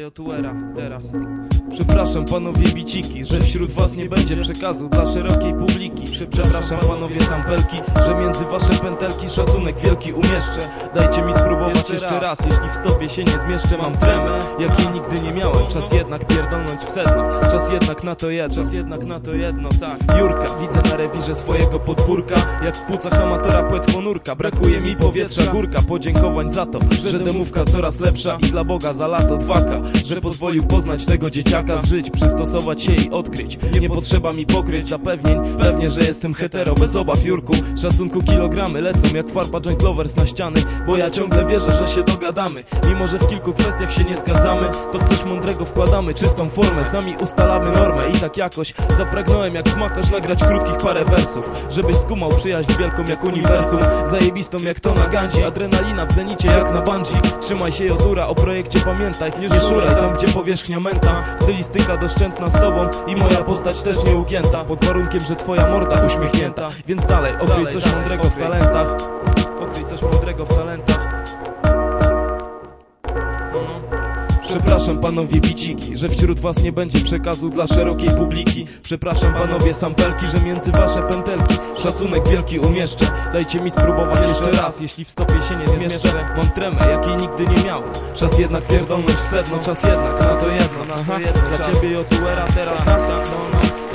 Jotuera teraz. Przepraszam panowie biciki, że wśród was nie będzie przekazu dla szerokiej publiki. Przepraszam panowie sampelki, że między wasze pętelki szacunek wielki umieszczę. Dajcie mi spróbować jeszcze raz, jeśli w stopie się nie zmieszczę. Mam tremę, jakiej nigdy nie miałem. Czas jednak pierdolnąć w sedno. Czas jednak na to jedno, czas jednak na to jedno, tak. Jurka, widzę na rewirze swojego podwórka. Jak w płucach amatora płetwonurka Brakuje mi powietrza, górka. Podziękowań za to, że demówka coraz lepsza. I dla Boga za lato dwaka Że pozwolił poznać tego dzieciaka Zżyć, przystosować się i odkryć. Nie potrzeba mi pokryć zapewnień. Pewnie, że jestem hetero, bez obaw Jurku. Szacunku kilogramy lecą jak farba joint lovers na ściany Bo ja ciągle wierzę, że się dogadamy. Mimo, że w kilku kwestiach się nie zgadzamy To w coś mądrego wkładamy czystą formę. Sami ustalamy normę i tak jakoś Zapragnąłem jak smakosz nagrać krótkich parę wersów Żebyś skumał przyjaźń wielką jak uniwersum. Zajebistą jak to na ganzi Adrenalina w zenicie jak na bungee. Trzymaj się Jotura, o projekcie pamiętaj. Nie szuraj tam gdzie powierzchnia męta. Stylistyka doszczętna z tobą I moja postać też nieugięta. Pod warunkiem, że twoja morda uśmiechnięta. Więc dalej, okryj coś mądrego w talentach. Okryj coś mądrego w talentach Przepraszam panowie biciki, że wśród was nie będzie przekazu dla szerokiej publiki. Przepraszam panowie sampelki, że między wasze pętelki Szacunek wielki umieszczę. Dajcie mi spróbować jeszcze raz, jeśli w stopie się nie zmieszczę. Mam tremę, jakiej nigdy nie miałem. Czas jednak pierdolnąć w sedno, czas jednak na to jedno, na to jedno Dla ciebie Jotuera teraz, no, no.